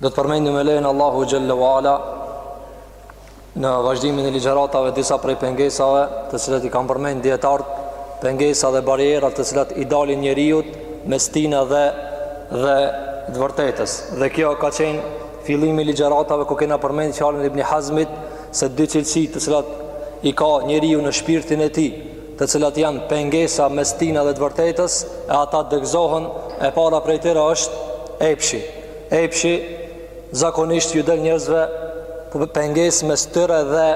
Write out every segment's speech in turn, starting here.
Do të përmendim me lejen Allahu xhelle wa Ala Në vazhdimin e ligjeratave disa prej pengesave Të cilat i kanë përmend dijetarët Pengesa dhe barriera të cilat i dalin njeriut Mes tina dhe dhe të vërtetës Dhe kjo ka qenë fillimi i ligjeratave Ku kena përmend fjalën e Ibn Hazmit Se dy cilësi të cilat i ka njeriu në shpirtin e tij të cilat janë pengesa mes tina dhe të vërtetës, e ata degëzohen, e para prej tyre është epshi. Epshi zakonisht ju del njerëzve pengesë mes tyre dhe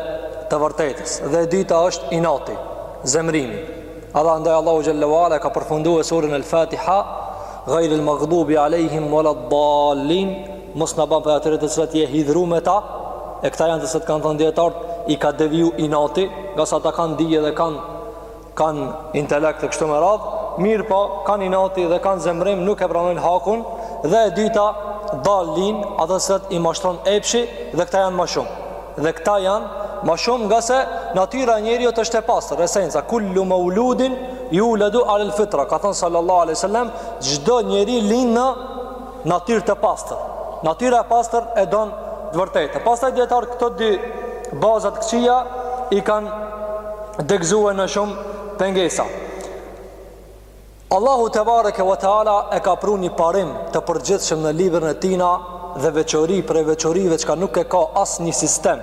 të vërtetës. Dhe e dyta është inati, zemrimi. Edhe andaj Allahu xhelle wa ala e ka përfundu surën El-Fatiha, ghayril maghdubi alehim waladdallin. Mos na ban prej atyre të cilat je hidhru me ta, e këta janë të cilat kanë thënë dijetarët, i ka devijuar inati, ngase ata kanë dije dhe kanë kanë intelekt e kështu me radhë, mirëpo kanë inati dhe kanë zemrim, nuk e pranojnë hakun dhe e dyta dallin ata të cilat i mashtron epshi dhe këta janë ma shumë. Dhe këta janë ma shumë ngase natyra e njeriut është e pastër, esenca kullu mauludin yuladu ala alfitra, ka thënë sallallahu alaihi wasallam, çdo njeri lind në natyrë të pastër. Natyra e pastër e don të vërtetë. Pastaj dijetarët këto dy baza të këqija i kanë degëzuar në shumë pengesa. Allahu tebareke ve teala e ka pru një parim të përgjithshëm në librin e tina dhe veçori prej veçorive që nuk e ka asnjë sistem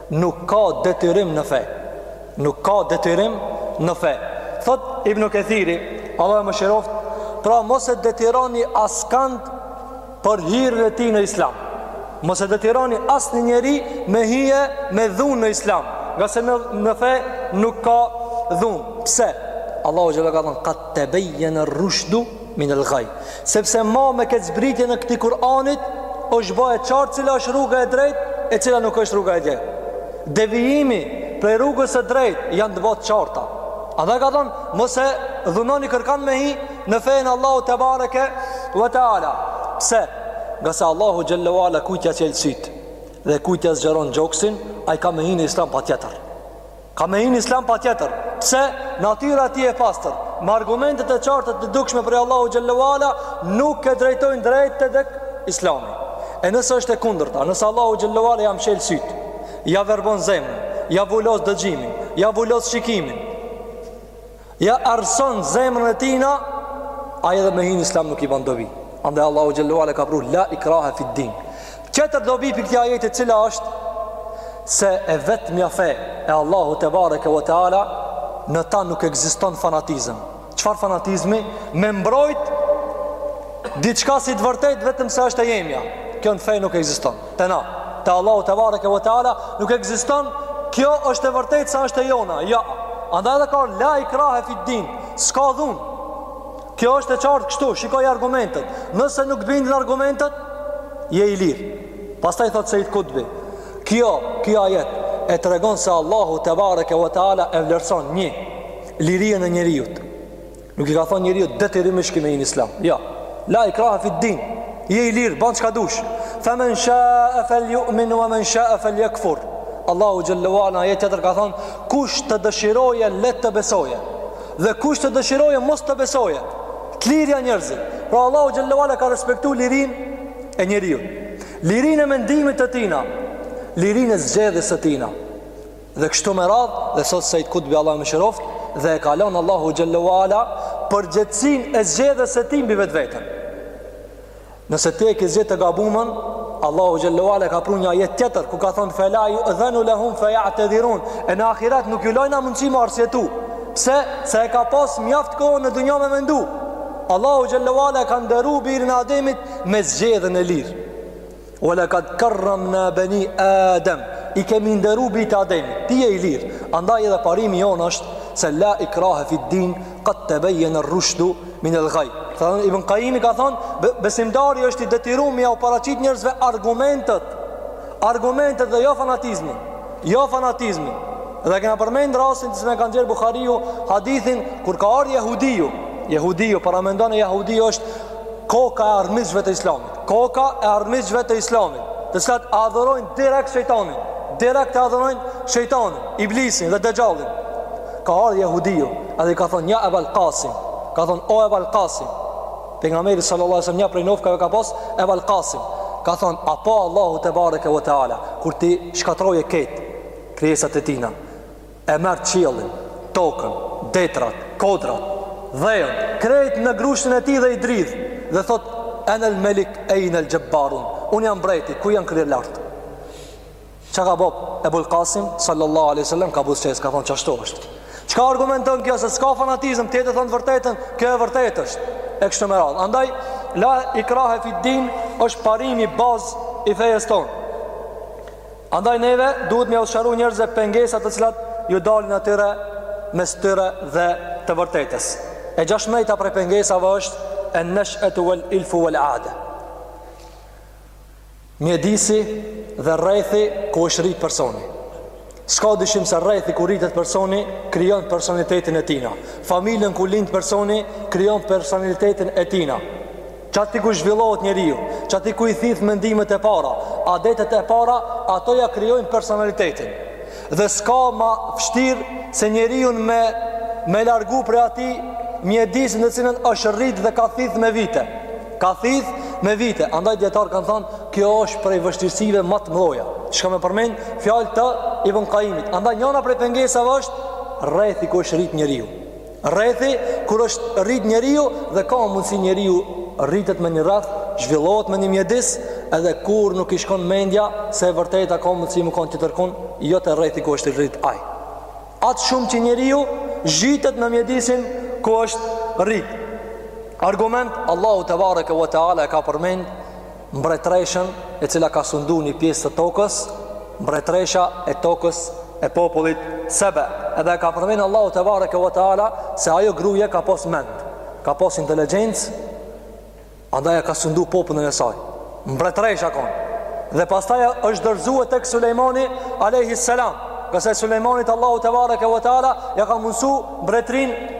Nuk ka detyrim në fe. Nuk ka detyrim në fe. Thot Ibn Kathiri, Allahu e mëshiroftë, pra mos e detyroni askand për hyrjen e tij në Islam. Mos e detyroni asnjë njeri me hi me dhunë në Islam, ngase në në fe nuk ka dhunë. Pse? Allahu xhelle ka thënë, "Qad tabayyana ar-rushdu Min el ghay. Sepse ma me kët zbritjen e këtij Kur'anit është bë e qartë cila është rruga e drejtë e cila nuk është rruga e drejtë. Devijimi prej rrugës së drejtë janë të bo të qarta. Edhe ka thonë, mos e dhunoni kërkan me hi në fenë e Allahut tebareke ve teala. Pse? Ngase Allahu xhelle wa ala kujt ia çel sytë dhe kujt ia zgjeron gjoksin, ai ka me hi në islam patjetër. Ka me hi në islam patjetër Pse natyra e tij e pastër Me argumentet e qarta të dukshme prej Allahut xhelle wa ala Nuk e drejtojnë drejt te tek islami E nëse është e kundërta Nëse Allahu xhelle wa ala ja mshel sytë Ja verbon zemrën Ja vulos dëgjimin Ja vulos shikimin Ja errson zemrën e tina Ai edhe me hi në islam nuk i ban dobi Andaj Allahu xhelle ue ala e ka pru La ikrahe fid din Tjetër dobi prej këtij ajeti cila është Se e vetmja fe E Allahut tebareke ve teala Në ta nuk egziston fanatizm Çfarë fanatizmi? Me mbrojt Diçka si të vërtet vetëm se është e jemja Kjo në fej nuk egziston Te na, te Allahu tebareke ve teala, nuk egziston, kjo është e vërtetë se është e jona, ja. Andaj dhe ka la ikrahe fid din, s'ka dhunë. Kjo është e qartë kështu, shikoji argumentet. Nëse nuk të bindin argumentet, je i lirë. Pastaj thotë Sejid Kutbi. Kjo, kjo ajet, e tregon se Allahu tebareke ve teala e vlerëson një, lirinë e njeriut. Nuk i ka thonë njeriut detyrimisht ki me hi në islam. Jo. La ikraha fi din. Je i lirë, bën çka dush. Fa men sha'a falyu'min wa man sha'a falyakfur. Allahu xhelle ue ala ajet tjetër ka thonë, kush të dëshirojë le të besojë. Dhe kush të dëshirojë mos të besojë. Të lirë janë njerëzit. Pra Allahu xhelle ue ala ka respektu lirinë e njeriut. Lirinë e mendimit të tina. Lirinë e zgjedhjes së tina. Dhe kështu me radhë, dhe thotë Sejid Kutbi Allahu e mëshiroftë, dhe e kalon Allahu xhelle ue ala përgjegjësinë e zgjedhjes së tij mbi vetveten. Nëse ti e ke zgjedhë të gabumën, Allahu xhelle ue ala ka pru një ajet tjetër, ku ka thonë fela ju'dhenu lehum fe ja'tedhirun, e në ahiret nuk ju lojna mundësi me u arsyetu, pse, se e ka pas mjaftë kohë në dunja me mendu. Allahu xhelle ue ala ka nderu birin e Ademit me zgjedhjen e lirë. Wa laqad karramna bani Adam. I kemi nderu bijtë e Ademit. Ti je i lirë. Andaj edhe parimi jonë është se la ikrahe fi din qad tabayyana ar-rushdu min al-ghay. Ibn Qayyimi ka thënë besimtari është i detyruar me jau paraqit njerëzve argumentet. Argumentet dhe jo fanatizmi. Jo fanatizmi. Dhe kena përmend rastin që e ka nxjerrë Buhariu hadithin kur ka ardhur jehudiu. Jehudiu paramendone jehudiu është koka e armiqve të Islamit. Koka e armiqve të islamit Të cilat adhurojnë direkt shejtanin Direkt e adhurojnë shejtanin Iblisin dhe dexhallin Ka ardhë jehudiju Edhe i ka thonë ja Ebal Kasim Ka thonë o Ebal Kasim Pejgamberi sallallahu alaihi ve selem nja prej nofkave ka pas Ebal Kasim Ka thonë apo Allahu tebareke ve teala Kur t'i shkatrroje ketë Krijesat e tina E merr qiellin, tokën, detrat, kodrat, dheun, krejt në grushtin e tij dhe i dridh dhe thot enel melik ejnel xhebbarun, unë jam mbreti, ku janë kryelartët? Ça ka bo Ebul Kasim, sallallahu aleyhi sallam, ka buzëqesh, ka thonë qashtu është. Çka argumenton kjo se s'ka fanatizm, ti je tu e thonë të vërtetën, kjo e vërtetë është, e kështu me radhë. Andaj, la ikrahe fid din, është parimi bazë i fejes tonë. Andaj neve duhet me ua sqaru njerëzve pengesat të cilat ju dalin atyre mes tyre dhe të vërtetës. E gjashta prej pengesave është en-nesh'etu vel ilfu vel ade. Mjedisi dhe rrethi ku është rrit personi. S'ka dyshim se rrethi ku rritet personi, krijon personalitetin e tina. Familjen ku lind personi, krijon personalitetin e tina. Qaty ku zhvillohet njeriu, qaty ku i thith mendimet e para, adetet e para, ato ja krijojnë personalitetin. Dhe s'ka ma vështirë se njeriu me u largu prej atij mjedisi në të cilën është rrit dhe ka thith me vite. Ka thith me vite. Andaj dijetarët kanë thanë, kjo është prej vështirësive ma të mëdha. Çka me përmend fjalët e Ibn Qayyimit. Andaj njana prej pengesave është rrethi ku është rrit njeriu. Rrethi ku është rrit njeriu dhe ka mundësi njeriu rritet me një rreth, zhvillohet me një mjedis, edhe kurrë nuk i shkon mendja se e vërteta ka mundësi me kon tjetërkun, jo te rrethi ku është rrit ai. Aq shumë që njeriu zhytet në mjedisin ku është rrit. Argument, Allahu tebareke ve teala e ka përmend, mbretëreshën e cila ka sundu një pjesë të tokës, mbretëresha e tokës e popullit sebe. Edhe e ka përmenë Allahu tebareke ve teala se ajo gruje ka pas mend, ka pas inteligjencë, andaj e ka sundu popullin e saj. Mbretëreshë ka konë. Dhe pastaj është dorëzu te Sulejmani a.s. Kurse Sulejmanit Allahu tebareke ve teala ja ka mundësu mbretërinë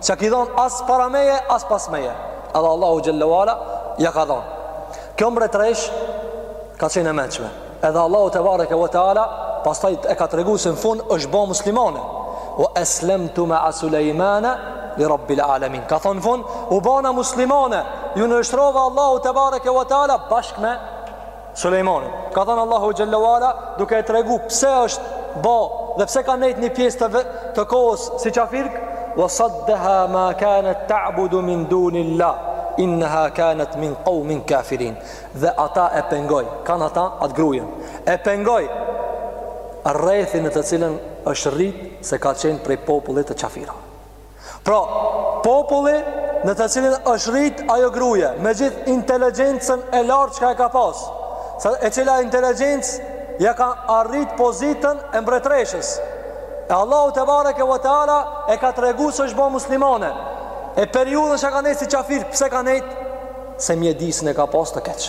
S'ja ke dhonë as para meje, as pas meje. Edhe Allahu xhelle ve ala ja ka dhonë. Kjo mbretreshë ka qenë e mençme. Edhe Allahu tebareke ve teala, pastaj e ka tregu se në fund është bo muslimane. Ve eslemtu mea Sulejmane, li rabbil alemin. Ka thonë në fund, u bona muslimane, ju nënshtrova Allahu tebareke ve teala, bashkë me Sulejmanin. Ka thanë Allahu xhelle ve ala duke e tregu pse është bo dhe pse ka nejt një pjesë të, të kohës si qafire, wa saddaha ma kanat ta'budu min dunillah innaha kanat min qaumin kafirin. Dhe ata e pengoi, kënd ata atë grujën. E pengoi rrethi në të cilën është rrit se ka qenë prej popullit të qafirave. Pra, populli në të cilin është rrit ajo gruje, me gjithë inteligjencën e lartë çka e ka pas, e cila inteligjencë ja ka arrit pozitën e mbretreshës. E Allahu tebareke ve teala e ka tregu se është bo muslimane. E periudhën që ka nejt si qafire, pse ka nejt? Se mjedisin e ka pas të keq.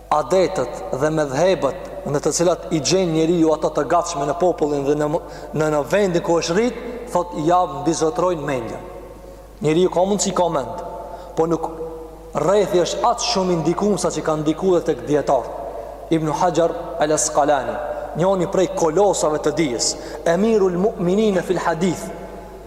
adetet dhe medhhebet në të cilat i gjen njeriu ato të gatshme në popullin dhe në në, në vendin ku është rrit, thot ja mbizotrojnë mendjen. Njeriu ka mundsi ka mend, po nuk rrethi është aq shumë i ndikum sa që ka ndikue edhe tek dijetar. Ibn Hajar al-Asqalani, njoni prej kolosave të dijes, Emirul Mu'minin fil Hadith,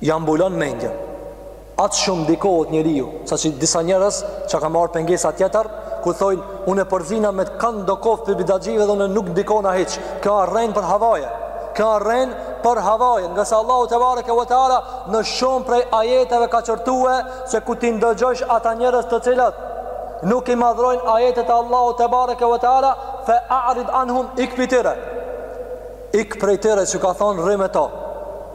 Ja mbulon mendjen. Aq shumë ndikohet njeriu, sa që disa njerëz që ka marrë pengesa tjetër, ku thojnë, unë përzihna me kando koftë prej bidaxhive dhe unë nuk ndikohna hiç. Ky rren për havaje. Ky rren për havaje. Ngase Allahu tebareke ve teala, në shumë prej ajeteve ka qërtue se kur t'i ndëgjojsh ata njerëz të cilët nuk i madhrojnë ajetet e Allahut tebareke ve teala, fe arid anhum ik prej tyre. Ik prej tyre, s'ka thonë rri me to.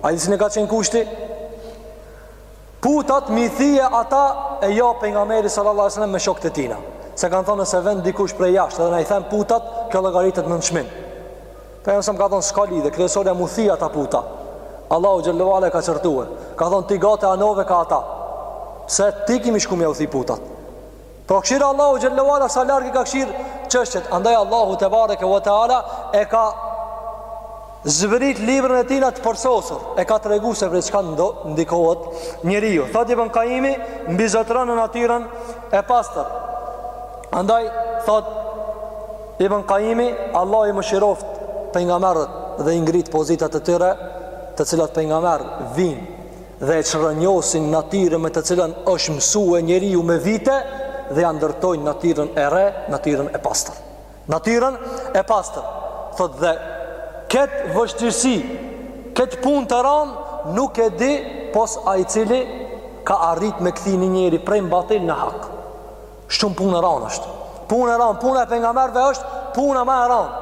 A di cili ka qenë kushti? Putat m'i thye ata e jo pengameri sallallahu alaihi wasallam me shokët e tina. Se kanë thonë nëse vjen dikush prej jashtë dhe na i then putat, kjo llogaritet nënçmim. Pengameri ka thonë s'ka lidhje, kryesorja m'u thye ata puta. Allahu xhelle ve ala e ka qërtue. Ka thonë ti gati anove kah ata. Se ti ki me shku me jau thy putat. Po këqyr Allahu xhelle ve ala sa larg i ka këqyr çështjet Andaj Allahu tebareke ve teala e ka zbrit librën e tina të përsosur E ka tregu se prej çka ndo, ndikohet njeriu Thot Ibn Kajimi mbizotëron në natyrën e pastër Andaj thot Ibn Kajimi Allahu i mëshiroft pengamerët dhe i ngrit pozitat e tyre të cilët pengamerë vijnë dhe e çrrënjosin natyrën me të cilën është mësue njeriu me vite dhe ja ndërtojnë natyrën e re, natyrën e pastër. Natyrën e pastër. Thot dhe këtë vështirësi, këtë punë të ranë, nuk e di pos ai i cili ka arrit me kthy një njeri prej batil në hak. Shumë punë e ranë është. Punë e ranë, puna e pengamerve është puna ma e ranë.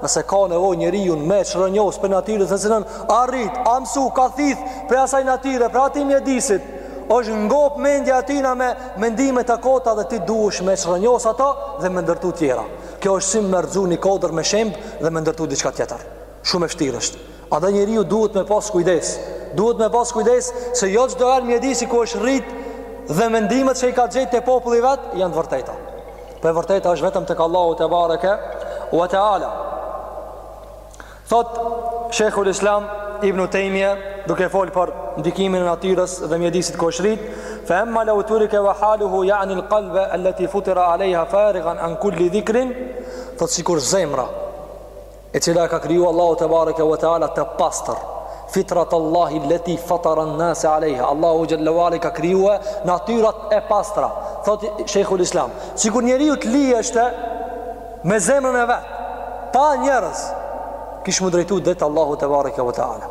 Nëse ka nevoj njeriu me çrrënjos prej natyre në të cilën a rrit, a mësu, ka thith prej asaj natyre, prej atij mjedisit, është ngop mendja e tina me mendime të kota dhe ti duhesh me çrrënjos ato dhe me ndërtu tjera. Kjo është si me rrëzu një kodër me shemb dhe me ndërtu diçka tjetër. Shumë e shtirë është. Andaj njeriu duhet me pas kujdes. Duhet me pas kujdes se jo çdo herë mjedisi ku është rrit dhe mendimet që i ka gjetë te populli i vet janë të vërteta. Po e vërteta është vetëm tek Allahu tebareke ve teala. Thot Sheikhul Islam Ibn Taymija duke fol për ndikimin e natyrës dhe mjedisit ku është rrit, fa amma law turika wa haluhu ya'ni al-qalb allati futira 'alayha farighan an kulli dhikrin, thot sikur zemra e cila e ka kriju Allahu te bareke ve teala të pastër fitrat Allahi leti fataran nase alejha Allahu xhel-le ve ala i ka krijue natyrat e pastra thot Shejhul Islam sikur njeriu të lihshte me zemrën e vet pa njerës kish m'u drejtu drejt Allahu tebareke ve teala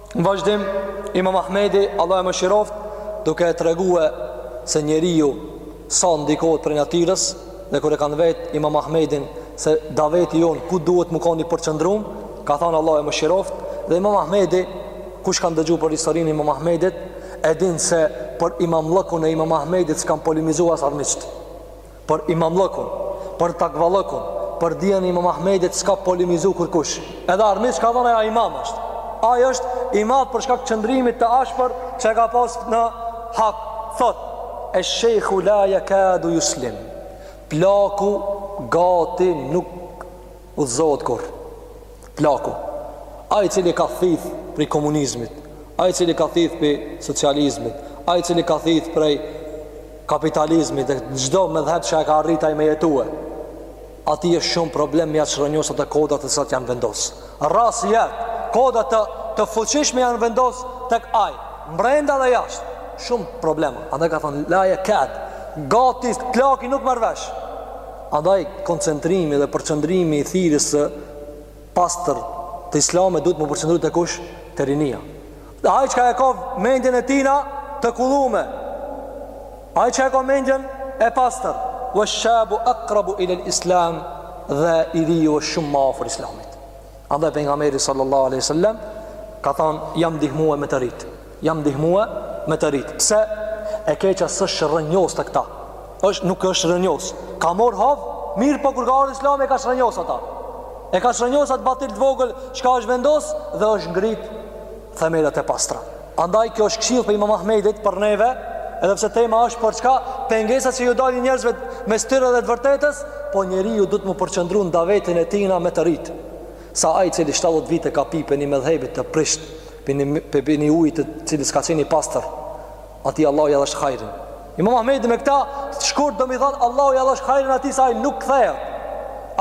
Në vazhdim, Imam Ahmedi, Allahu e mëshiroftë, duke e tregue se njeriu sa ndikohet prej natyrës, dhe kur e kanë vet Imam Ahmedin se daveti jonë ku duhet me kanë i përqendrum, ka thanë Allahu e mëshiroftë, dhe Imam Ahmedi, kush ka dëgju për historinë e Imam Ahmedit, e dinë se për imamllëkun e Imam Ahmedit s'kanë polemizu as armiqtë. Për imamllëkun, për takvallëkun, për dijen e Imam Ahmedit s'ka polemizu kurkush. Edhe armiqt kanë thënë ai imam është. Ai është imam për shkak të qëndrimit të ashpër që ka pas në hak. Thot, esh-shejhu la yakadu yuslim. Plaku gati nuk udhëzohet kurrë. Plaku, ai i cili ka thith prej komunizmit, ai i cili ka thith prej socializmit, ai i cili ka thith prej kapitalizmit dhe çdo medhheb që e ka arrit ai me jetue. Atij është shumë problem me ia çrënjos ato koda të cilat janë vendos. Rras jet, koda të fuqishme janë vendos tek ai, brenda dhe jashtë. Shumë problem. Andaj ka thënë la yakad. Gati plaki nuk merr vesh. Andaj, koncentrimi dhe përqëndrimi i thirrjes së pastër të Islamit duhet m'u përqendru te kush? Te rinia. Te ai çka e ka mendjen e tina të kullume, ai çka e ka mendjen e pastër, wa shabu aqrabu ila al-islam dhe i riu është shumë më afër Islamit. Andaj pejgamberi sallallahu alaihi wasallam ka thënë jam ndihmue me të ritë. Jam ndihmue me të ritë. Pse e keqa s'është rrënjos te këta. Esh, nuk është rrënjos. Ka mor hov, mirë po kur ka ardh islami e ka çrrënjos ata. E ka çrrënjos atë batil të vogël çka është vendos dhe është ngrit themelet e pastra. Andaj kjo është këshillë prej imam Ahmedit për neve, edhe pse tema është për çka pengesa që ju dalin njerëzve mes tyre dhe të vërtetës, po njeriu duhet m'u përqendru në davetin e tina me të ritë. Se ai i cili shtatëdhjetë vite ka pi prej ni medhhebit të prisht, prej prej ni ujit i cili s'ka qenë i pastër, atij Allahu ia dhashtë hajrin. Imam Ahmedi me këta shkurt do me thonë Allahu ia dhashtë hajrin atij se ai nuk kthehet.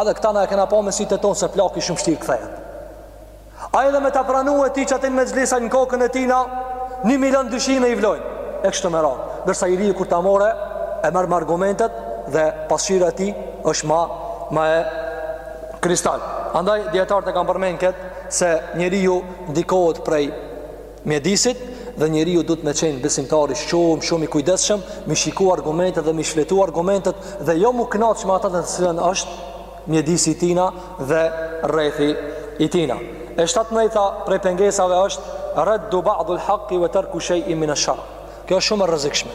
Edhe këta na e kena pa me sytë tonë se plaki shumë shtirë kthehet. Ai edhe me ta pranue ty qatyn mexhlis ai në kokën e tina, një milion dyshime i vlojnë. E kështu me radhë. Ndërsa i riu kur ta merr, e merr me argumente dhe pasqyra e tij është ma, ma e Kristal. Andaj dietarët e kanë përmend këtë se njeriu ndikohet prej mjedisit dhe njeriu duhet me qenë besimtari shumë shumë i kujdesshëm, m'i shiku argumentet dhe m'i shfletu argumentet dhe jo m'u kënaq me ata në cilën është mjedisi i tina dhe rrethi i tina. E 17-ta prej pengesave është raddu ba'dil haqqi wa tarku shay'in min ash-shar. Kjo është shumë e rrezikshme.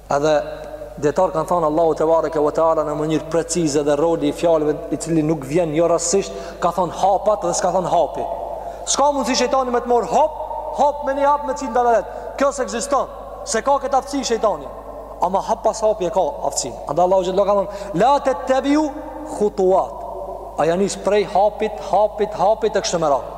Edhe dijetarët kanë thënë Allahu tebareke ve teala në mënyrë precize dhe roli i fjalëve i cili nuk vjen jo rastësisht, ka thënë hapat dhe s'ka thënë hapi. S'ka mundësi shejtani me të marrë hop, hop me një hap me t'çu n'dalalet. Kjo s'ekziston, s'e ka këtë aftësi shejtani. Ama hap pas hapi e ka aftësinë. Andaj Allahu xhallahu ka thënë la tattabiu khutuwat. Ai ja nis prej hapit, hapit, hapit e kështu me radhë.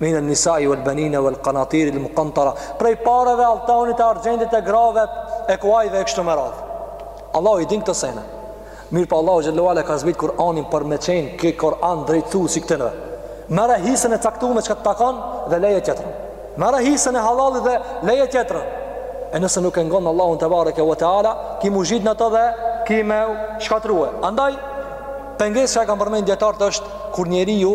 Min an nisai wal banina wal qanatir al muqantara prej pareve altanit e argjendit te grave e kuajve e kështu me radhë Allahu i din këto sene mirëpo Allahu xhelle ve ala ka zbrit Kur'anin për me qenë ky Kur'an drejtusi këtyne merre hisen e caktu me çka të takon dhe leje tjetrën merre hisen e halalit dhe leje tjetrën e nëse nuk e ngon Allahun tebareke ve teala ki m'u ngjit në të dhe ki m'u shkatrrue andaj pengesë që e kanë përmend dijetarët është kur njeri ju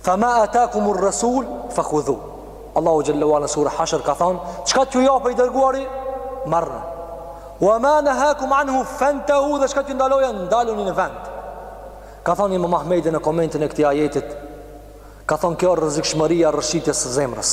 Fa ma atakum ar-rasul fa khudhu. Allahu jalla wa ala sura Hashr ka thënë, çka t'ju japë i dërguari, merrni. Wa ma nahakum anhu fantahu, dhe çka t'ju ndalojë, ndaluni në vend. Ka thënë Imam Ahmedi në komentin e këtij ajetit, ka thënë kjo rrezikshmëria e rrëshqitjes së zemrës.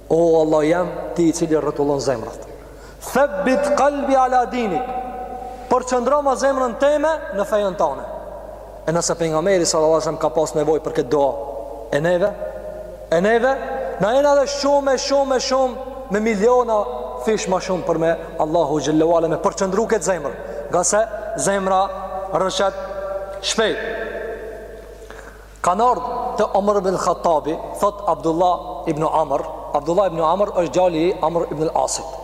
O Allah je ti i cili rrotullon zemrat Thebbit kalbi ala dinik Përqëndroma zemrën teme në fenë tane E nëse Pejgamberi sallallahu alejhi ve sellem ka pas nevojë për këtë doa E neve E neve Na jena edhe shumë e shumë e shumë Me miliona fish ma shumë për me Allahu xhelle ve ala me përqëndru këtë zemrë Ngase zemra rrëshqet shpejt Kanë ardhë te Omer ibn Khattabi, thotë Abdullah ibn Amr, Abdullah ibn Amr është djali i Amr ibn al-Asit.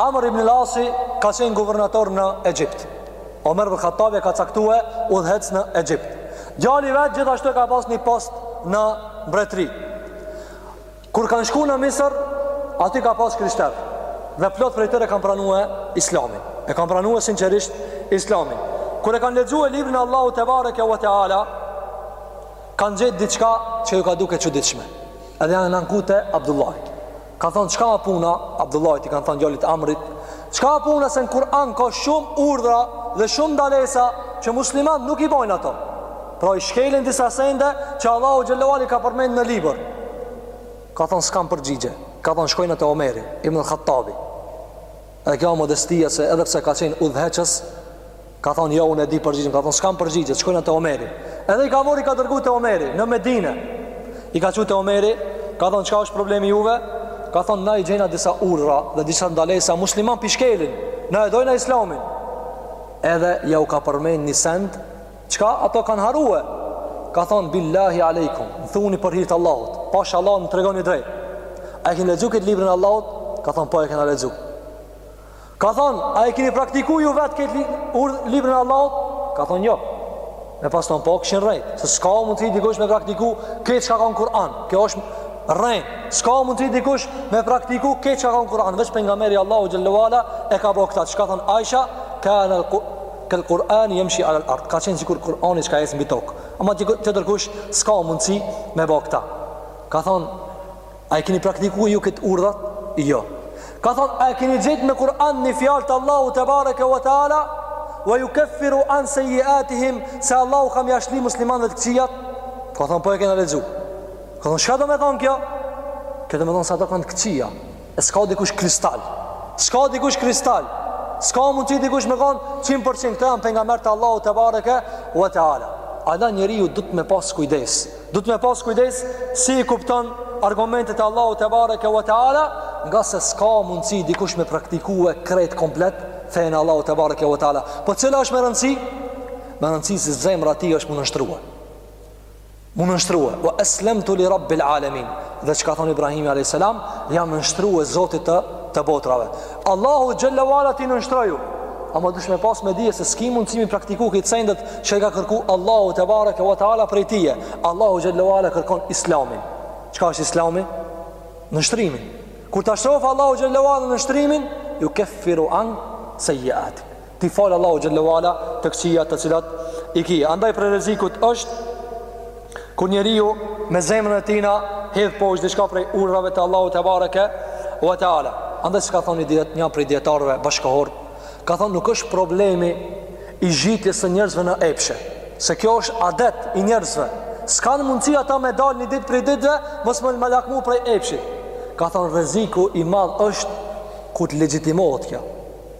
Amr ibn al-Asi ka qenë guvernator në Egjipt. Omer ibn Khattabi e ka caktue udhëheqës në Egjipt. Djali i vet gjithashtu e ka pas një post në mbretëri. Kur kanë shku në Misër, aty ka pas krishterë, dhe plot prej tyre e kanë pranue islamin, e kanë pranue sinqerisht islamin. Kur e kanë lexue librin e Allahut tebareke ve teala, kanë gjet diçka që ju ka dukë e çuditshme, edhe janë ankue te Abdullahi. Kanë thonë, çka a puna, Abdullahit i kanë thonë djalit t'Amrit, çka a puna se në Kur'an ka shumë urdhra dhe shumë ndalesa që muslimanët nuk i bojnë ato. Pra i shkelin disa sende që Allahu xhelle ve ala ka përmend në liber. Ka thonë s'kam përgjigje. Ka thonë shkojna te Omeri, ibn Hattabi. E kjo modestia se edhe pse ka qenë udhëheqës, ka thonë jo unë e di përgjigjen. Ka thonë s'kam përgjigje, shkojna te Omeri. Edhe i ka marrë i ka dërgu te Omeri, në Medine. I ka çu te Omeri, ka thonë çka është problemi juve? Ka thonë na i gjejna disa urdhra dhe disa ndalesa muslimanët po i shkelin. Na e dojna islamin. Edhe jau ka përmend një send Çka ato kanë harue? Ka thonë, billahi alejkum, më thuni për hir të Allahut, pasha Allahun më tregoni drejt. A e keni lexu këtë librin e Allahut? Ka thonë, po e kena lexu. Ka thonë, a e keni praktiku ju vetë këtë librin e Allahut? Ka thonë, jo. Me pas thonë po, kishin rrejt, se s'ka mundësi dikush me praktiku këtë çka ka në Kur'an. Kjo është rrejt, s'ka mundësi dikush me praktiku këtë çka ka në Kur'an. Veç pejgamberi i Allahut xhelle ve ala e ka bo këta, ç'ka thonë Aisha, kane Kal Kur'ani yamshi ala al-ard. Ka qenë sikur Kur'ani që ka ecë mbi tokë. Ama tjetër kush s'ka mundësi me bë këta. Ka thonë, a e keni praktiku ju këto urdhat? Jo. Ka thonë, a e keni gjetë në Kur'an një fjalë të Allahut tebareke ve teala? Ve jukeffiru an sejjiatihim se Allahu ka me jau shly muslimanëve të këqijat? Ka thonë, po e kena lexu. Ka thonë, çka do me thonë kjo? Kjo do me thonë se do kanë të këqija. E s'ka dikush kristal. S'ka dikush kristal. S'ka mundësi dikush me konë 100% këta janë pejgamberët e Allahut tebareke ve teala. Andaj njeriu duhet me pas kujdes. Duhet me pas kujdes si i kupton argumentet e Allahut tebareke ve teala ngase s'ka mundësi dikush me praktikue krejt komplet fenë e Allahut tebareke ve teala. Po cila është me rëndësi? Me rëndësi si zemra ti është m'u nënshtrua. M'u nënshtrua, ve eslemtu li rabbil alemin, dhe ç'ka thonë Ibrahimi a.s. Jam nënshtrua zotit të, të botrave. Allahut xhelle ve ala ti nënshtroju, ama duhesh me pas me dije se s'ki mundësi me i praktiku këto sendet që i ka kërku Allahu tebareke ve teala prej tije. Allahu xhelle ve ala kërkon islamin. Çka është islami? Nënshtrimin. Kur ta shofë Allahu xhelle ve ala nënshtrimin, jukeffiru an sejjiati. T'i fal Allahu xhelle ve ala të këqijat të cilat i ke. Andaj prej rrezikut është kur njeriu me zemrën e tina hedh poshtë diçka prej urdhave të Allahut tebareke ve teala. Andaj si ka thonë dijet, një prej dijetarëve bashkëkohor, ka thonë nuk është problemi i zhytjes së njerëzve në epshe, se kjo është adet i njerëzve. S'kanë mundësi ata me dalë një ditë prej ditëve, mos më me lakmu prej epshit. Ka thonë rreziku i madh është kur të legjitimohet kjo.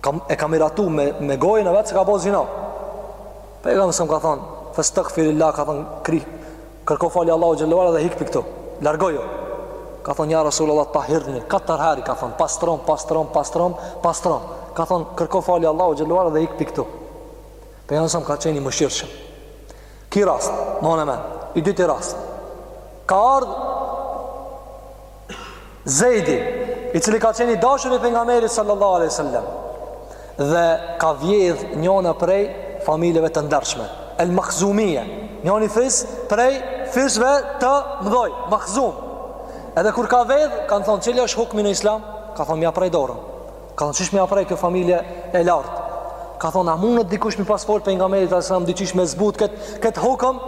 Kam e ka miratu me me gojën e vet se ka bo zina. Pejgamberi alejhi selam ka thon, "Fastaghfirillah", ka thon, "Kri, kërko falje Allahu xhel-le ue ala dhe hik prej këtu. Largoju." Ka thon, "Ja Rasulullah, tahirni." Katër herë ka thon, "Pastrom, pastrom, pastrom, pastrom." Ka thon, "Kërko falje Allahu xhel-le ue ala dhe hik prej këtu." Pejgamberi alejhi selam ka qenë i mëshirshëm. Ki rast, ma në men, i dyti rast. Ka ardhë Zejdi, i cili ka qenë i dashur i pejgamberit sallallahu alaihi wasallam dhe ka vjedh njëna prej familjeve të ndershme, El Makhzumia, njëni fis prej fisve të mëdhoj, Makhzum. Edhe kur ka vjedh, kanë thonë, "Cili është hukmi në Islam?" Ka thonë, "Me ja pre dorën." Ka thonë, qysh me ja pre, kjo familje e lartë? Ka thonë, a mundet dikush m'i pas fol Pejgamberit alejhi selam, diqysh me zbut këtë kët hukëm?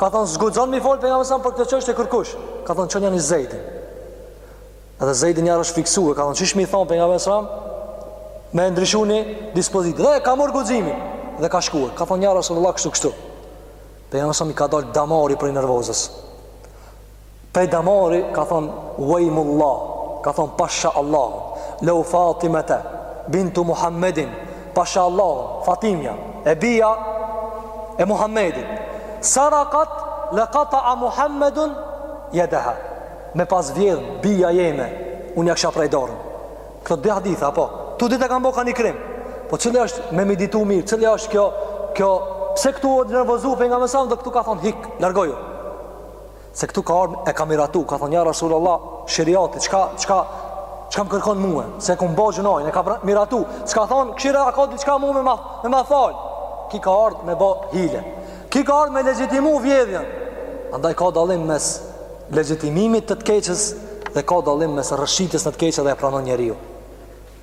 Ka thonë, s'guxon m'i fol Pejgamberit alejhi selam për këtë çështje kërkush. Ka thonë, çonjani Zejdin. Edhe Zejdi njëherë është friksu e ka thonë, qysh m'i thonë Pejgamberit alejhi selam me e ndryshu një dispozitë. Dhe ka marrë guximin dhe ka shkuar. Ka thonë, ja Rasulullah, kështu kështu. Pejgamberit alejhi selam i ka dalë damari prej nervozës. Prej damari ka thon Wejmullah, ka thon pasha Allahu, Leu Fatimete, bintu Muhammedin, pasha Allahu, Fatimja, e bija e Muhammedit. Sarakat le kata a Muhammedun jedeha. Me pas vjedh bija jeme, unë ja kisha pre dorën. Këto dy haditha, po, të dytë e kanë bo ka një krim. Po cila është, me meditu mirë, cila është kjo, kjo, pse këtu u nervozu Pejgamberi alejhi selam dhe këtu ka thonë hik, largoju. se këtu ka ardhur e ka miratu, ka thonë ja Rasulullah, sheriati çka çka çka më kërkon mua, se e kum bo gjynahin, e ka miratu, s'ka thonë kshyre a ka diçka mua me ma, me ma fal. Ki ka ardhur me bë hile. Ki ka ardhur me legjitimu vjedhjen. Andaj ka dallim mes legjitimimit të të keqës dhe ka dallim mes rrëshitjes në të keqë dhe e pranon njeriu.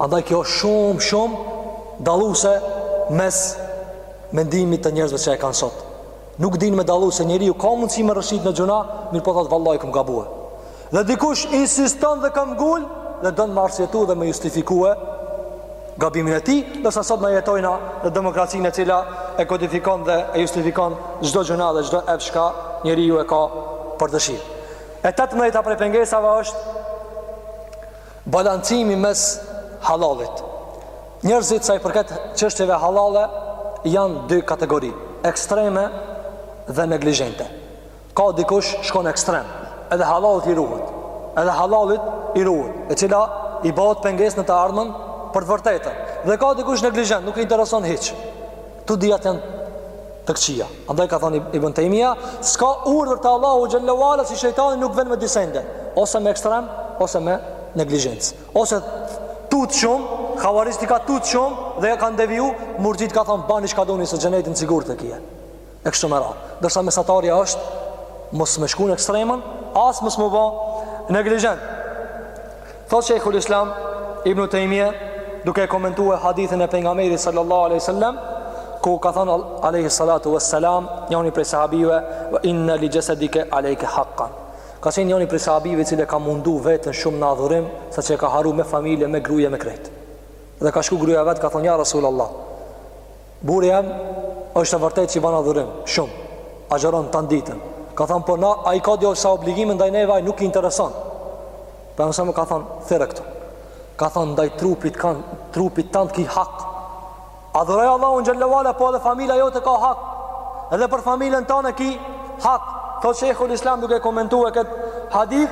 Andaj kjo shumë shumë dalluse mes mendimit të njerëzve që e kanë sot. Nuk din me dallu se njeriu ka mundësi me rrëshit në gjynah, mirëpo thotë vallahi kam gabue. Dhe dikush insiston dhe këmbëngul dhe don me arsyetu dhe me justifikue gabimin e tij, ndërsa sot na jetojna në demokracinë e cila e kodifikon dhe e justifikon çdo gjynah dhe çdo epsh çka njeriu e ka për dëshirë. E tetëmbëdhjeta prej pengesave është Balancimi mes halalit. Njerëzit sa i përket çështjeve halale janë dy kategori, ekstreme dhe neglizhente. Ka dikush shkon ekstrem, edhe halalit i ruhet. Edhe halalit i ruhet, e cila i bëhet pengesë në të ardhmen për të vërtetën. Dhe ka dikush neglizhent, nuk i intereson hiç. Të dyjat janë të këqija. Andaj ka thënë Ibn Tejmija, s'ka urdhër të Allahu xhelle ve ala që shejtani nuk vjen me dy sende, ose me ekstrem, ose me neglizhencë. Ose tut shumë, havarixhët i ka tut shumë dhe kanë devijuar, murxhiat ka thënë bani çka doni se xhenetin sigurt e kije. E kështu me radhë. Ndërsa mesatarja është mos me shku në ekstrem, as mos m'u ba neglizhent. Thotë Shejhul Islam Ibn Tejmije duke komentuar hadithin e pejgamberit sallallahu alaihi wasallam ku ka thënë alaihi salatu wassalam njoni prej sahabive wa inna li jasadika alayka haqqan ka qenë njoni prej sahabive i cili e ka mundu veten shumë në adhurim sa që ka harru me familje me gruje me krejt dhe ka shku gruja vet ka thënë ja rasulullah Burri jem është e vërtetë që ban adhurim, shumë. Agjëron tan ditën. Ka thënë po na ai i ka do far obligime ndaj neve ai nuk i intereson. Pejgamberi ka thënë thirrë këtu. Ka thënë ndaj trupit tan, trupit tan ki hak. Adhuroje Allahun xhelle ve ala po edhe familja jote ka hak. Edhe për familjen tane ki hak. Thot Sheikhul Islam duke komentu kët hadith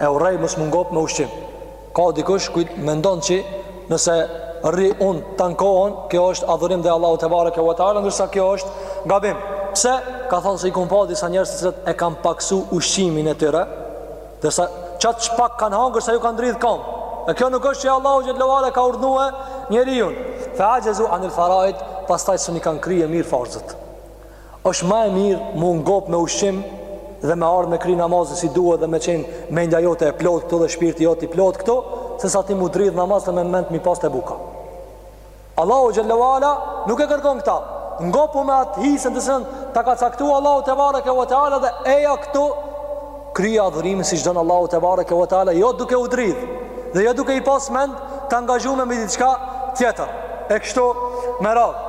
E urrej mos m'u ngop me ushqim. Ka dikush çka mendon që nëse rri unt tan kohën, kjo është adhurim i Allahut tebareke ve teala, ndërsa kjo është gabim. Pse? Ka thënë se i kam pa disa njerëz të cilët e kanë paksu ushqimin e tyre, derisa qaq pak kanë hangër sa ju kanë dridh kamt. E kjo nuk është që Allahu xhelle ve ala ka urdhnu njeriun. Fa ajazu anil faraid, pastaj s'i kanë kry mirë farzët. Është ma e mirë m'u ngop me ushqim dhe me ardhë me kry namazin si duhet dhe me qenë mendja jote e plot këtu dhe shpirti jot i plot këtu, se sa ti m'u dridh në namaz dhe mend m'i pas te buka. Allahu xhelle ve ala nuk e kërkon këta, ngopu me atë hisen të cilën, ta ka caktu Allahu tebareke ve teala dhe eja këtu, kryje adhurimin siç don Allahu tebareke ve teala, jo duke u dridh, dhe jo duke i pas mend të angazhume me diçka tjetër, e kështu me radhë.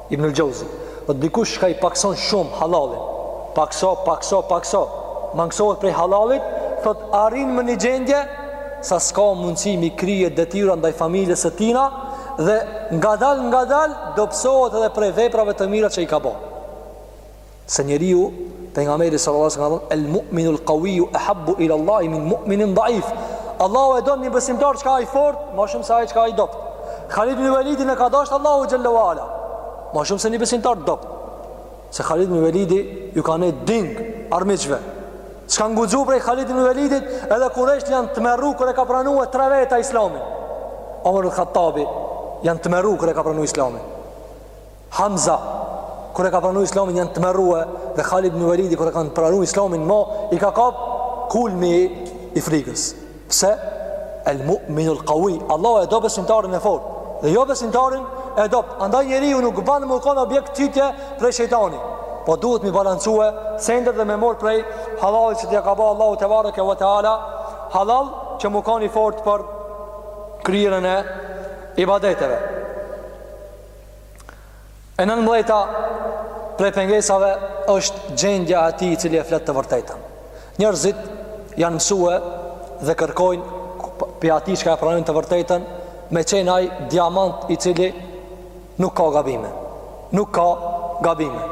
Ibnul Xhauzi thotë, dikush çka e pakëson shumë hallallin, pakëso, pakëso, pakëso, mangësohet prej hallallit, thotë arrin me një gjendje sa s'ka mundësi m'i kry detyrat ndaj familjes së tina dhe ngadalë ngadalë dobësohet edhe prej veprave të mira që i ka bo. Se njeriu, pejgamberi sallallahu alajhi wasallam ka thënë, "El mu'minu el qawiyyu ahabbu ila Allahi min mu'minin dha'if." Allahu e don një besimtar që kokë i fort, më shumë se ai që kokë i dobët. Khalid ibn Walidin e ka dasht Allahu xhelle ve ala. Më shumë se një besimtar të dobët. Se Khalid ibn Walidi ju ka ba ding armiqve. S'kanë guxu prej Khalid ibn Walidit, edhe kurejshët janë tmerru kur e ka pranuar tre veta Islamin. Omar al-Khattabi janë tmerru kur e ka pranuar Islamin. Hamza kur e ka pranu Islamin janë tmerrue dhe Khalid ibn Walidi kur e kanë pranu Islamin ma i ka kap kulmi i frikës. Pse? El mu'minul qawi, Allahu e do besimtarin e fortë dhe jo besimtarin e dobët. Andaj njeriu nuk ban me kon objekt nxitje prej shejtani. Po duhet mi balancue sendet dhe me marr prej halallit që t'ja ka ba Allahu tebareke ve teala hallall që me kon i fortë për kryerjen e ibadeteve. E nëntëmbëdhjeta prej pengesave është gjendja e atij i cili e flet të vërtetën. Njerëzit janë mësue dhe kërkojnë prej atij çka e pranojnë të vërtetën me qenë ai diamant i cili nuk ka gabime. Nuk ka gabime.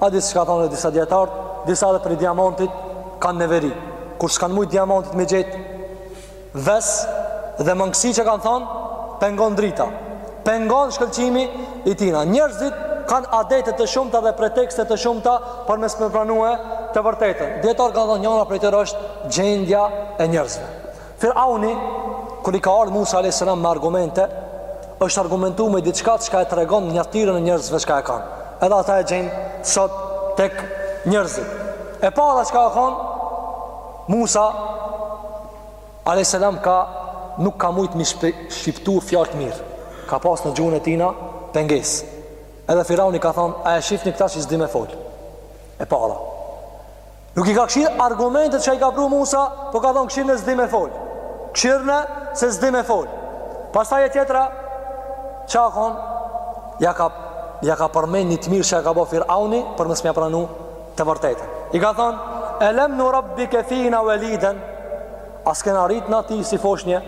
A di si çka thonë disa dijetarët, disa edhe prej diamantit kanë neveri. Kur s'kanë mujtë diamantit me gjetë, Ves dhe mangësi çka kanë thanë, pengon drita, pengon shkëlqimi i tina. Njerëzit kanë adete të shumta dhe pretekste të shumta për mos me pranue të vërtetën. Dijetarët kanë thanë njëra prej tyre është gjendja e njerëzve. Firauni, kur i ka ardhë Musa a.s. me argumente, është argumentu me diçka çka e tregon natyrën e njerëzve çka e kanë. Edhe ata e gjen sot tek njerëzit. E para çka u kon, Musa, Alejhi selam ka nuk ka mujt mi shqiptu fjalët mirë. Ka pas në gjuhën e tina pengesë. Edhe Firauni ka thonë, a e shifni këta që s'di me folë. E para. Nuk i ka kshir argumentet që i ka pru Musa, po ka thonë kshirne s'di me folë. Kshirne se s'di me folë. Pastaj e tjetra, çka u konë, ja ka, ja ka përmen një të mirë që ja ka bo Firauni, për mos me ja pranu, Të vërtetën. I ka thonë, elem nurabbike fina veliden, a s'të kena rritë na ty si foshnje,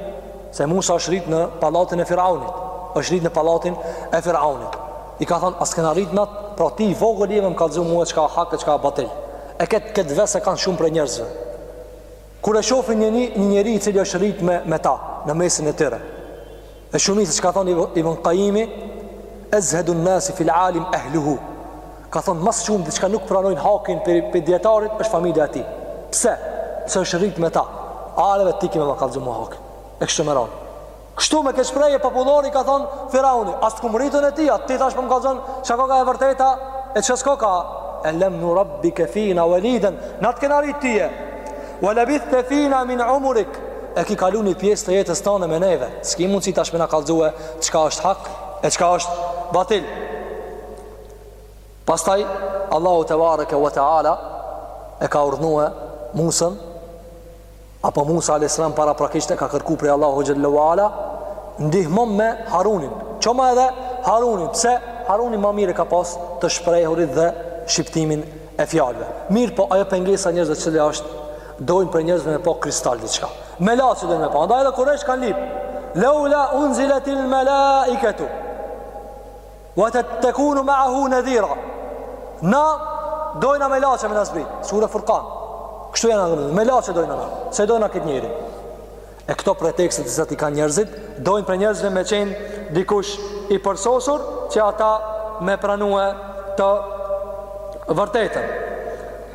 se Musa është rritë në pallatin e Firaunit, është rritë në pallatin e Firaunit. I ka thonë, a s'të kena rritë na ty, pra ti i vogël me më kallëzu mua çka hak e çka batil. E këtë këtë ves e kanë shumë prej njerëzve. Kur e shofin një një një njeri i cili është rrit me, me ta në mesin e tyre. E shumica, çka thonë Ibn Kajimi, ezhedu nasi fil alim ehluhu. Ka thon ma s'shumti çka nuk pranojnë hakin prej prej dijetarit është familja e tij. Pse? Se është rrit me ta. A thue ti ki me ma kallzu mu hakin. E kështu me radh. Kështu me këtë shprehje popullore i ka thënë Firauni, a s'të kum rrit une ty, ti tash po më kallzon çka koka e vërteta e çka s'koka. Alam nurabbika fina walidan, na të kena rrit ty. Wa labithta fina min umrik, e ki kalu një pjesë të jetës tane me neve. S'ki mundësi tash me na kallzue çka është hak e çka është batil. Pastaj Allahu tebareke ve teala e ka urdhnue Musën Apo Musa alayhis salam paraprakisht e ka kërku prej Allahu xhalla wala, ndihmom me Harunin. Çoma edhe Harunin, pse Haruni më mirë ka pas të shprehurit dhe shqiptimin e fjalëve. Mirë po ajo pengesa njerëzve cila është dojnë prej njerëzve me po kristal diçka. Melaqe dojnë me po. Andaj edhe kurejsh kanë lyp. Leula unziletil melaiketu. Wa tekunu meahu nedhira Na dojna melaqe me na zbrit Sure Furkan Kështu janë ata Melaqe dojna na S'e dojna këtë njeri E këto pretekste të cilat i kanë njerëzit Dojnë prej njerëzve me qenë dikush i përsosur Që ata me pranu të vërtetën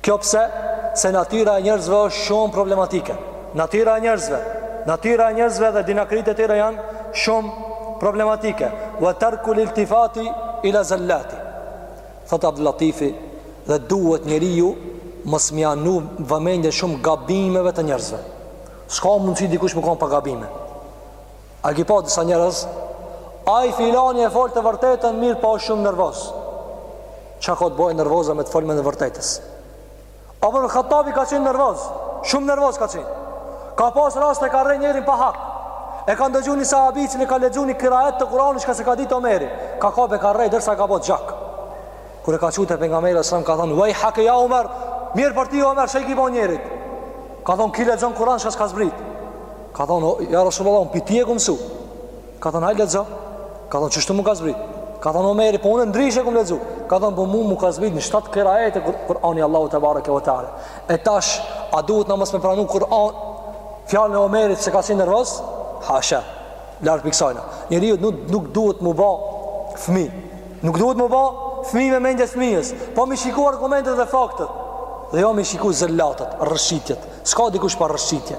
Kjo pse? Se natyra e njerëzve është shumë problematike. Natyra e njerëzve, natyra e njerëzve dhe dinakritë e tyre janë shumë problematike. Wa tarku liltifati ila zallati. Thot Abdul Latifi dhe duhet njeriu mos me ia nu vëmendje shumë gabimeve të njerëzve. S'ka mundësi dikush me kon pa gabime. A ki pa disa njerëz? Ai filani e fol të vërtetën mirë, po është shumë nervoz. Çka ka të bëjë nervoza me të folmen e të vërtetës? Omar Khattabi ka qenë nervoz, shumë nervoz ka qenë. Ka pas rast e ka rreh njerin pa hak. E ka ndëgju një sahabi që ka lexuar një kiraet të Kur'anit çka s'e ka dit Omeri. Ka kap e ka rreh derisa e ka bërë gjak. Kur e ka çu te pejgamberi alejhi selam ka thënë, "Wejhake ya Omar, mjerë për ti Omar, çka i ki bo njerit." Ka thënë, "Ki lexon Kur'an çka s'ka zbrit." Ka thonë, ja Rasulullah, unë pi teje e kom mësu. Ka thonë, hajde lexo. Ka thonë, qeshtu më ka zbrit. Ka thonë Omeri, po unë ndryshe e kom lexu. Ka thonë, po mu më ka zbrit në shtatë kiraete Kur'ani Allahu tebareke ve teala. E tash, a duhet na mos me pranu Kur'an? Fjalën e Omerit se ka qenë nervoz? Hasha. Lart prej ksajna. Njeriu nuk nuk duhet m'u bë fëmi. Nuk duhet m'u bë fëmi me mendje fëmijës. Po m'i shiku argumentet dhe faktet. Dhe jo m'i shiku zelatet, rrëshqitjet. S'ka dikush pa rrëshqitje.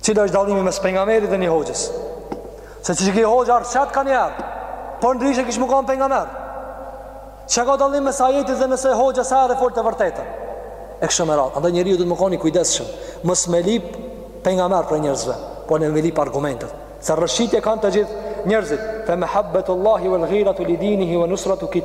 Cili është dallimi mes pejgamberit dhe një hoxhës? Se çish ke hoxhë ardh çat kanë ardh. Po ndryshe kish me kanë pejgamber. Çka ka dallim mes ajetit dhe nëse hoxha ta fol të vërtetën. E kështu me radhë. Andaj njeriu duhet me kon i kujdesshëm. Mos me lyp pejgamber prej njerëzve, po ne me lyp argumente. Se rrëshqitje kanë të gjithë njerëzit. Fa mahabbatullahi wal ghiratu li dinihi wa nusratu kit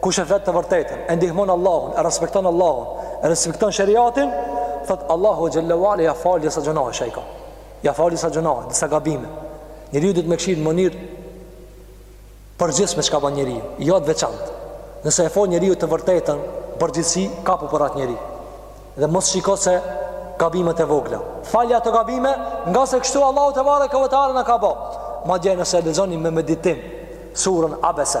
Kush e flet të vërtetën, e ndihmon Allahun, e respekton Allahun, e respekton shariatin, thot Allahu xhallahu ala ja fal disa gjëna e shejka. Ja fal disa gjëna, disa gabime. Njeriu duhet me kshyr në mënyrë të përgjithshme çka bën njeriu, jo të veçantë. Nëse e fol njeriu të vërtetën, përgjithësisht kape atë njeri. Dhe mos shiko disa gabimet e vogla. Falja ato gabime, ngase kështu Allahu tebareke ve teala na ka bo. Madje nëse lexoni me meditim, surën Abese,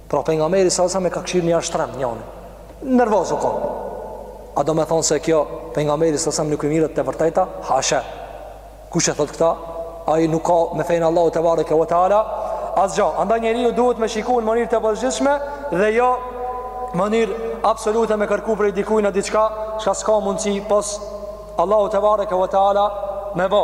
Pra pejgamberi s.a.s. e ka këshillu ashpër njonin. Nervozu ka. A do me thonë se kjo pejgamberi s.a.s. nuk i ndiqte të vërtetat? Hasha. Kush e thot këtë? Ai nuk ka me fenë e Allahut te bareke ve teala asgjë. Andaj njeriu duhet me shikuar në mënyrë të përgjithshme dhe jo në mënyrë absolute me kërku prej dikujna diçka, çka s'ka mundësi pos Allahut te bareke ve teala me bë.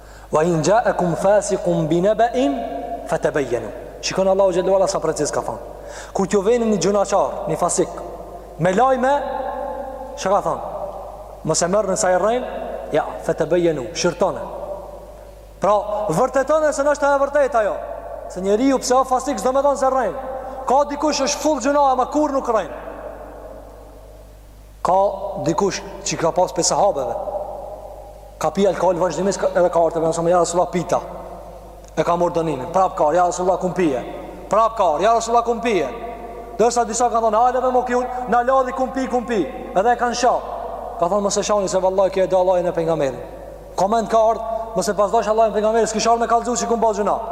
Wa in ja'akum fasiqun bi naba'in fatabayyanu. Shikoni Allahu xhele ue ala sa preciz ka thënë. Kur t'ju vjen një gjynahqar, një fasik, me lajme, çka ka thënë? Mos e merrni se ai rrein, ja, fatabayyanu, shqyrtone. Pra, vërtetone se n'është e vërtetë ajo. Se njeriu pse osht fasik s'do me thon se rrein. Ka dikush është full gjynahe, ama kurr nuk rrein. Ka dikush që ka pas prej sahabeve Ka pi alkohol vazhdimisht edhe ka ardh te Pejgamberi s.a.s. Ja Rasulullah pita E ka morr dënimin Prap ka ardh Ja Rasulullah kum pi Prap ka ardh Ja Rasulullah kum pi Derisa disa kan thonë Hale me më kjur Në ladhi kum pi kum pi Edhe e kanë sha Ka thonë mos e shani se vallahi ky e do Allahin e Pejgamberin Kam men ka ardh Mos e pas dash Allahin e Pejgamberin s'kish ardh me kalëzu që kum ba gjynah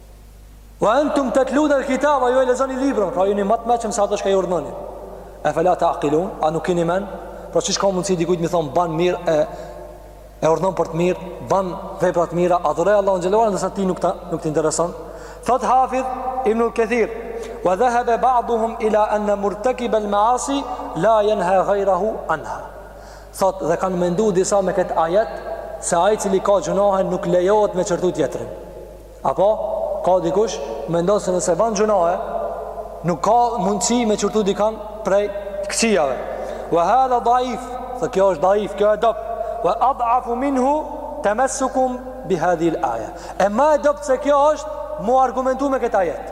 Wa antum tatluna al-kitaba ju e lexoni librin, pra jeni më të meçëm se ato që ju urdhënoni. E fala ta'qilun, a nuk keni mend? Pra qysh ka mundsi dikujt m'i thon ban mirë e e urdhënon për të mirë, ban vepra të mira, adhuroj Allahun xhele ue ala, ndërsa ti nuk ta nuk të intereson. Thot Hafidh Ibn al-Kathir, wa dhahaba ba'dhum ila an murtakib al-ma'asi la yanha ghayrahu anha. Thot dhe kanë menduar disa me këtë ajet se ai i cili ka gjynahe nuk lejohet me qortu tjetrin. Apo, ka dikush, mendon se nëse ban gjynahe, nuk ka mundësi me qortu dikan prej këqijave. Vë hedha daif, se kjo është daif, kjo e dobt, vë adhafu minhu, temesukuhum bi hedhil aje. E ma e dobt se kjo është, mu argumentu me kët ajet.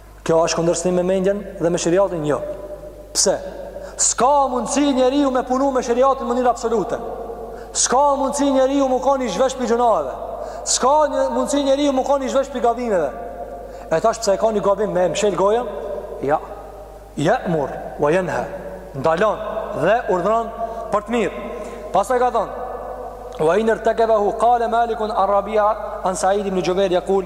Kjo është kundërshtim me mendjen dhe me shëriatin? Jo. Pse? Ska mundësi njeriu me punu me shëriatin në mënyrë absolute. Ska mundësi njeriu me kon i zhveshun prej gjynaheve. Ska mundësi njeriu me kon i zhveshun prej gabimeve. E tash pse e ka një gabim me mshel gojën? Jo. Ja'mur ve jenha. Ndalon dhe urdhëron për të mirë. Pastaj ka thonë, ve in irtekebehu, kale Malik an Rabia, an Said ibni Xhubejr jekul,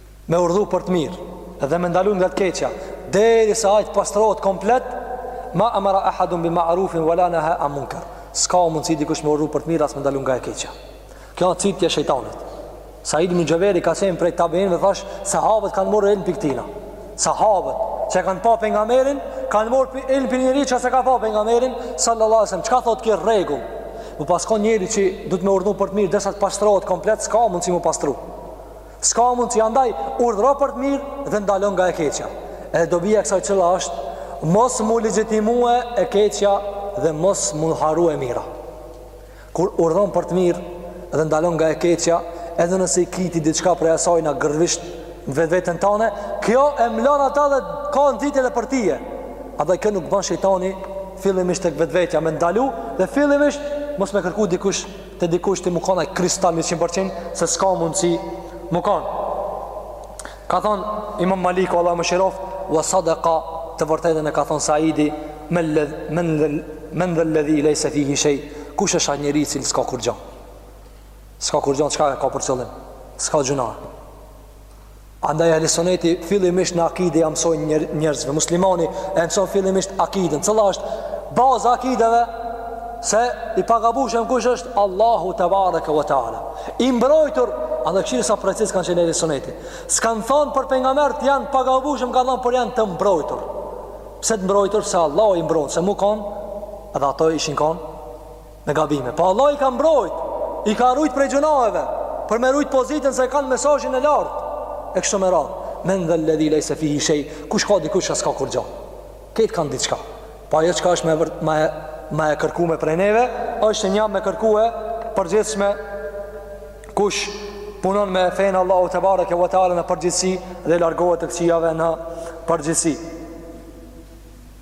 me urdhëru për të mirë dhe me ndalu nga e keqja deri sa ai të pastrohet komplet ma amara ahadun bi ma'rufin wala naha an munkar s'ka mundësi dikush me urdhëru për të mirë as me ndalu nga e keqja kjo është cytja e shejtanit Said ibn Xhubejri ka thënë prej tabiinëve dhe thash sahabët kanë marrë ilm prej tina sahabët që kanë pa pejgamberin kanë marrë ilm prej njërit që s'e ka pa pejgamberin sallallahu alaihi wasallam çka thotë kjo rregull Me pas kon njeri që duhet me urdhnu për të mirë Derisa të pastrohet komplet, s'ka mundsi me u pastru S'ka mundësi, andaj urdhëro për të mirë dhe ndalo nga e keqja. Edhe dobia e kësaj cila është mos mu legjitimue e keqja dhe mos mu haru e mira. Kur urdhron për të mirë dhe ndalon nga e keqja, edhe nëse i ki ti diçka prej asajna gërvisht në vetveten tane, kjo e mlon ata dhe ka nxitje edhe për tije. Andaj kjo nuk ban shejtani fillimisht tek vetvetja me ndalu dhe fillimisht mos me kërku dikush te dikush ti mu kanë ai kristal 100% se s'ka mundësi mu kanë ka thonë imam Maliku Allah mëshiroftë wa sadaka të vërtetën e ka thonë Saidi men dhe ledhi lejse fihi shej kush është ai njeri i cili s'ka kurgjo s'ka kurgjo çka e ka për qëllim s'ka gjunah Andaj ehli suneti fillimisht në akide ja mësojnë njerëzve. Muslimani e mëson fillimisht akiden. Cila është baza akideve? Se i pagabushëm kush është Allahu tebareke ve teala. I mbrojtur, andaj kshyr sa preciz kanë qenë ehli suneti. S'kan thon për pejgambert janë t'pagabushëm kanë thon por janë të mbrojtur. Pse të mbrojtur se Allahu i mbron, se mu kanë edhe ata ishin kanë me gabime. Po Allah i ka mbrojt, i ka rujt prej gjunaheve, për me rujt pozitën se e kanë mesazhin e lartë. E kështu me radhë, men dhe ledhi lejse fihi shej, kush ka dikush që s'ka kurgjo. Krejt kanë diçka. Po ajo çka është me, vërt, me, ma e kërkume prej neve, është një me kërku e përgjithshme kush punon me fenë e Allahut tebareke ve teala në përgjithsi dhe largohet të këqijave në përgjithsi.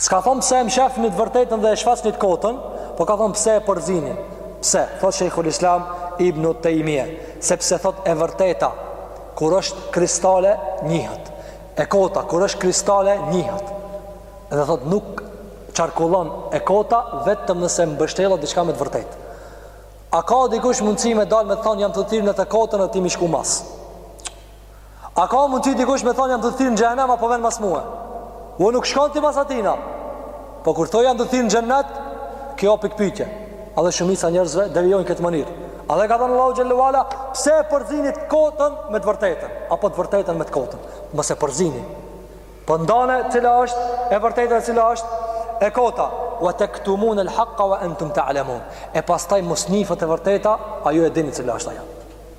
S'ka thonë pse e mshefni të vërtetën dhe e shfaqni të kotën, po ka thonë pse e përzini. Pse? Thot Sheikhul Islam Ibn Tejmije, sepse thot e vërteta kur është kristale njihet. E kota kur është kristale njihet. Dhe thot nuk qarkullon e kota vetëm nëse mbështillet diçka me të vërtetë. A ka dikush mundësi me dalë me të thonë jam të thirrë në të kotën e ti mi shku mas? A ka mundësi dikush me thonë jam të thirrë në xhehenem a po vjen mas mu? Jo nuk shkon ti mas atina. Po kur thot jam të thirrë në xhennet, kjo o pikpytje. Andaj shumica njerëzve devijojnë këtë mënyrë. Andaj ka thënë Allahu xhele ve ala, pse e përzini të kotën me të vërtetën, apo të vërtetën me të kotën. Mos e përzini. Po ndani cila është e vërteta e cila është e kota. Wa tektumune lhaqqa wa entum tealemun. E pastaj mos njifet e vërteta, a ju e dini cila është ajo.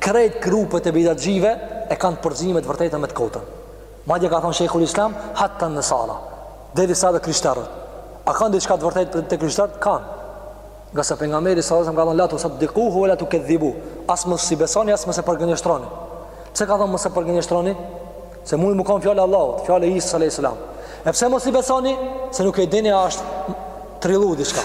Krejt grupet e bidatçive e kanë të përzime të vërtetën me të kotën. Madje ka thonë Sheikhul Islam, hatta nesara, derisa edhe krishterët. A kanë diçka të vërtetë për të krishtarët? Kanë. Nga se pejgamberi s.a.s. ka thonë, la tusaddikuhu we la tukedhdhibu. As mos i besoni, as mos e përgënjështroni. Pse ka thonë mos e përgënjështroni? Se mun mu kanë fjalë e Allahut, fjalë e Isës, s.a.s. E pse mos i besoni? Se nuk e dini a është trillu diçka.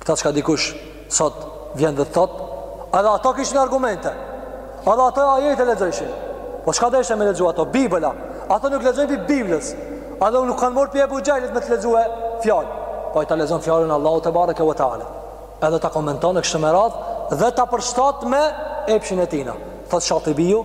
Këto çka dikush sot vjen dhe thot, edhe ato kishin argumente. Edhe ato ajete lexojshin. Po çka deshën me lexua ato Bibla? Ato nuk lexojnë pi Biblës. Ato nuk kanë marrë pi Ebu Xhehlit me të lexua fjalë. Po ai ta lexon fjalën e Allahut tebareke ve teala. Edhe ta komenton e kështu me radh dhe ta përshtat me epshin e tina. Thot Shatibiu,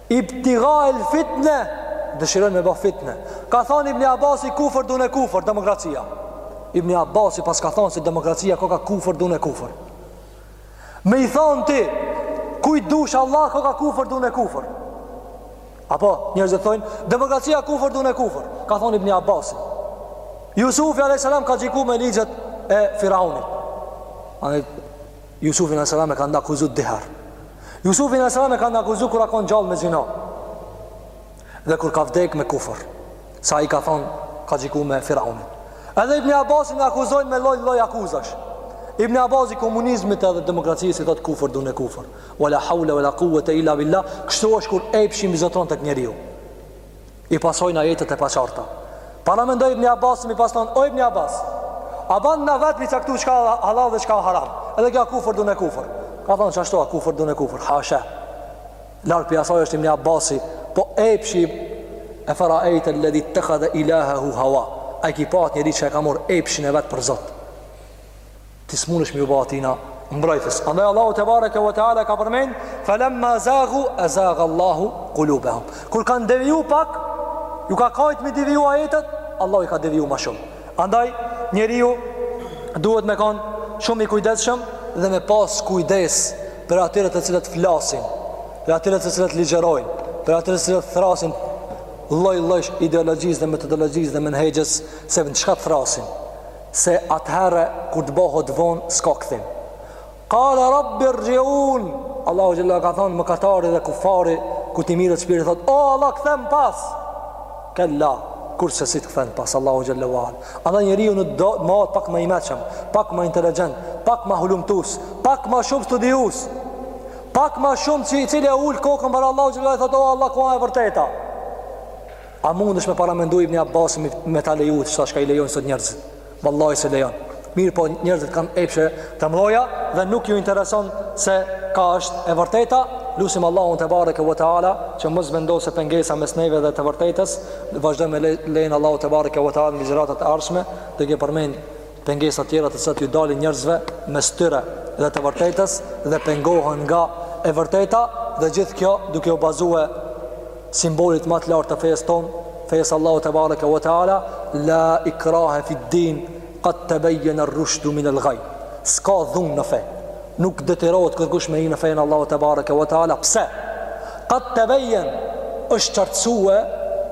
Ibtigha el fitne Dëshirojnë me ba fitne Ka thonë Ibni Abasi kufër dune kufër. Demokracia Ibni Abasi paska thonë se demokracia koka kufër dune kufër Me i thonë ti Kuj dush Allah koka kufër dune kufër Apo njerëzit thojnë Demokracia kufër dune kufër Ka thonë Ibni Abasi Jusufi a.s. ka gjyku me ligjet e Firaunit Jusufin alayhis salam e kanë akuzu dy herë. Jusufin alayhis salam e kanë akuzu kur ka kon gjallë me zina. Dhe kur ka vdekë me kufër. Se ai ka thon ka gjyku me Firaunin. Edhe Ibn Abbasin e akuzojnë me lloj lloj akuzash. Ibn Abbasi komunizmit edhe demokracisë i thot kufër dune kufër. Wala hawla wala quwwata illa billah. Kështu është kur epshi mbizotron tek njeriu. I pasojnë ajetet e paqarta. Paramendo Ibn Abbas me i pas thonë, o Ibn Abbas, a ban na vetë me caktu çka hallall dhe çka haram. Edhe kja kufër dune kufër. Ka thonë se ashtu a kufër dune kufër. Hasha. Larg pi asaj është Ibn Abbasi, po epshi e fe raejte ledhi ittekhadhe ilahehu hawa. A e ki pa at njeri që e ka mor epshin e vet për zot. Ti s'munesh me ju ba atina mbrojtës. Andaj Allahu tebareke ve teala ka përmend, "Falamma zagu azaga Allahu qulubahum." Kur kanë deviju pak, ju ka kajt me deviju ajetet, Allahu i ka deviju ma shumë. Andaj njeriu duhet me kon shumë i kujdesshëm dhe me pas kujdes prej atyre të cilët flasin, prej atyre të cilët ligjërojnë, prej atyre të cilët thrrasin lloj-lloj ideologjisë dhe metodologjisë dhe menhexhes se në çka thrrasin. Se atëherë kur të bëhet vonë, s'ka kthim. Kale rabbi rxhiun, Allahu xhelle ve ala ka thonë, mëkatari dhe kufari, kur t'i mirret shpirti, thotë, o Allah, kthem pas. Kella, kurrsesi s'të kthen pas Allahu xhelle ve ala. Andaj njeriu ndo me u ba pak më i meçëm, pak më inteligjent, pak më hulumtues, pak më shumë studiues, pak më shumë ai i cili e ul kokën para Allahut xhelle ve ala, thotë, o Allah, ku a e vërteta. A mundesh me paramendu Ibni Abbasi me, me ta leju atë çka i lejojnë sot njerëzit? Vallaj s'e lejon. Mirëpo njerëzit kanë epshe të mdhoja dhe nuk ju intereson se ka është e vërteta, lusim Allahun tebareke ve teala që mos vendose pengesa mes neve dhe të vërtetës, vazhdojmë me lejen e Allahut tebareke ve teala në ligjëratat e ardhshme, duke përmend pengesa të tjera të cilat ju dalin njerëzve mes tyre dhe të vërtetës dhe pengohen nga e vërteta dhe gjithë kjo duke u bazue simbolit ma t'lartë të fesë tonë, fesë Allahut tebareke ve teala, la ikrahe fi din, kad tebejjene rrushdu minel gajj. S'ka dhunë në fe. Nuk detyrohet kërkush me hi në fenë Allahut tebareke ve teala. Pse? Kad tebejjen është qartësue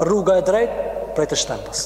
rruga e drejtë prej të shtrembës.